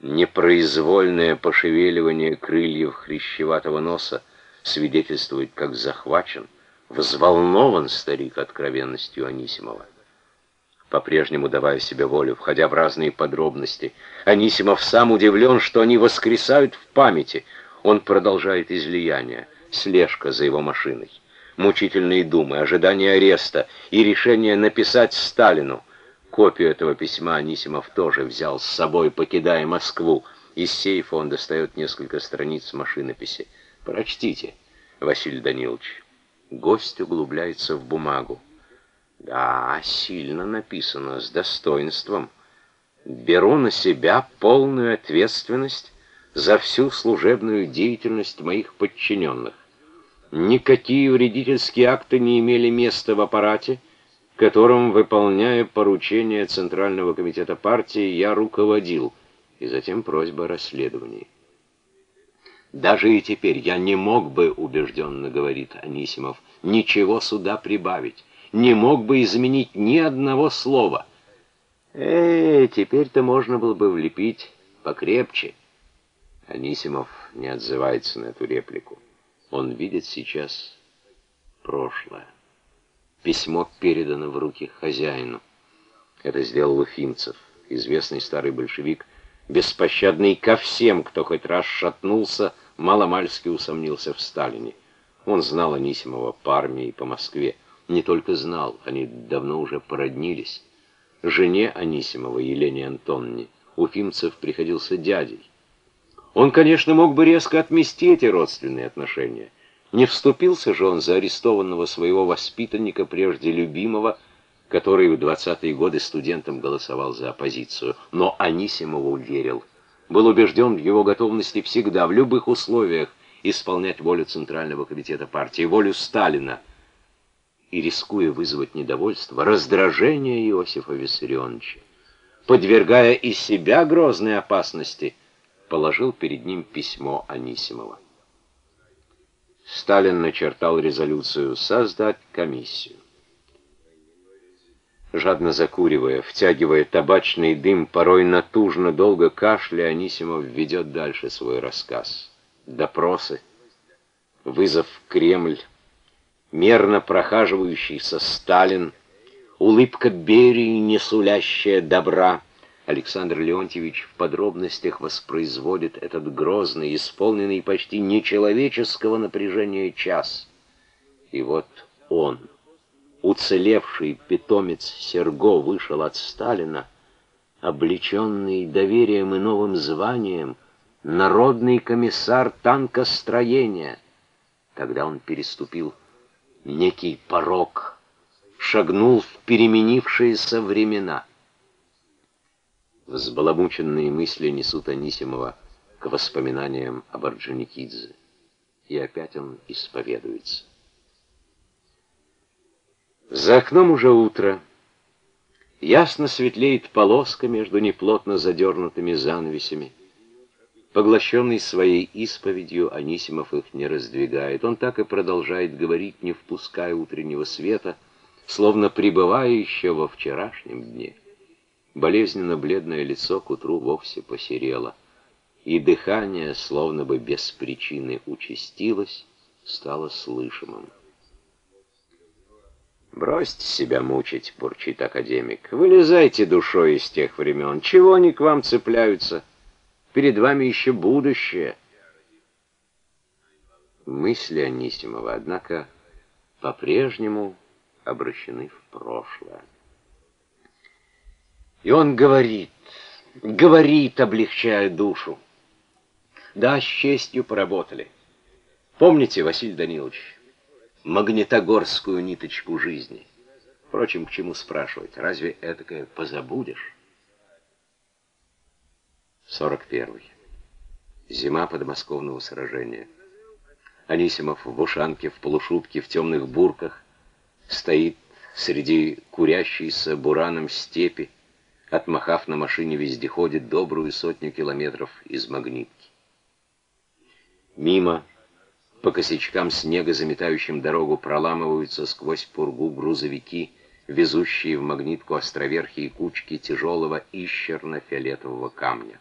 Непроизвольное пошевеливание крыльев хрящеватого носа свидетельствует, как захвачен, взволнован старик откровенностью Анисимова. По-прежнему давая себе волю, входя в разные подробности, Анисимов сам удивлен, что они воскресают в памяти. Он продолжает излияние, слежка за его машиной, мучительные думы, ожидание ареста и решение написать Сталину. Копию этого письма Анисимов тоже взял с собой, покидая Москву. Из сейфа он достает несколько страниц машинописи. «Прочтите, Василий Данилович». Гость углубляется в бумагу. Да, сильно написано, с достоинством. Беру на себя полную ответственность за всю служебную деятельность моих подчиненных. Никакие вредительские акты не имели места в аппарате, которым, выполняя поручения Центрального комитета партии, я руководил, и затем просьба о расследовании. Даже и теперь я не мог бы, убежденно говорит Анисимов, ничего сюда прибавить, не мог бы изменить ни одного слова. Эй, теперь-то можно было бы влепить покрепче. Анисимов не отзывается на эту реплику. Он видит сейчас прошлое. Письмо передано в руки хозяину. Это сделал Уфимцев, известный старый большевик, беспощадный ко всем, кто хоть раз шатнулся, маломальски усомнился в Сталине. Он знал Анисимова по армии и по Москве. Не только знал, они давно уже породнились. Жене Анисимова, Елене Антонне, Уфимцев приходился дядей. Он, конечно, мог бы резко отмести эти родственные отношения. Не вступился же он за арестованного своего воспитанника, прежде любимого, который в 20-е годы студентом голосовал за оппозицию. Но Анисимову верил. Был убежден в его готовности всегда, в любых условиях, исполнять волю Центрального комитета партии, волю Сталина. И, рискуя вызвать недовольство, раздражение Иосифа Виссарионовича, подвергая и себя грозной опасности, положил перед ним письмо Анисимова. Сталин начертал резолюцию «Создать комиссию». Жадно закуривая, втягивая табачный дым, порой натужно, долго кашля, Анисимов ведет дальше свой рассказ. Допросы, вызов в Кремль, мерно прохаживающийся Сталин, улыбка Берии, не добра. Александр Леонтьевич в подробностях воспроизводит этот грозный, исполненный почти нечеловеческого напряжения час. И вот он — уцелевший питомец Серго вышел от Сталина, облеченный доверием и новым званием, народный комиссар танкостроения. Тогда он переступил некий порог, шагнул в переменившиеся времена. Взбаламученные мысли несут Анисимова к воспоминаниям об Орджоникидзе. И опять он исповедуется. За окном уже утро. Ясно светлеет полоска между неплотно задернутыми занавесями. Поглощенный своей исповедью, Анисимов их не раздвигает. Он так и продолжает говорить, не впуская утреннего света, словно пребывая еще во вчерашнем дне. Болезненно бледное лицо к утру вовсе посерело, и дыхание, словно бы без причины участилось, стало слышимым. «Бросьте себя мучить», — бурчит академик. «Вылезайте душой из тех времен. Чего они к вам цепляются? Перед вами еще будущее». Мысли Анисимова, однако, по-прежнему обращены в прошлое. И он говорит, говорит, облегчая душу. Да, с честью поработали. Помните, Василий Данилович, магнитогорскую ниточку жизни. Впрочем, к чему спрашивать? Разве этакое позабудешь? 41. Зима подмосковного сражения. Анисимов в ушанке, в полушубке, в темных бурках стоит среди курящейся бураном степи, отмахав на машине вездеходе добрую сотню километров из Магнитки. Мимо по косячкам снега, заметающим дорогу, проламываются сквозь пургу грузовики, везущие в магнитку островерхие кучки тяжелого ищерно-фиолетового камня.